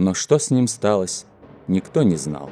Но что с ним сталось, никто не знал.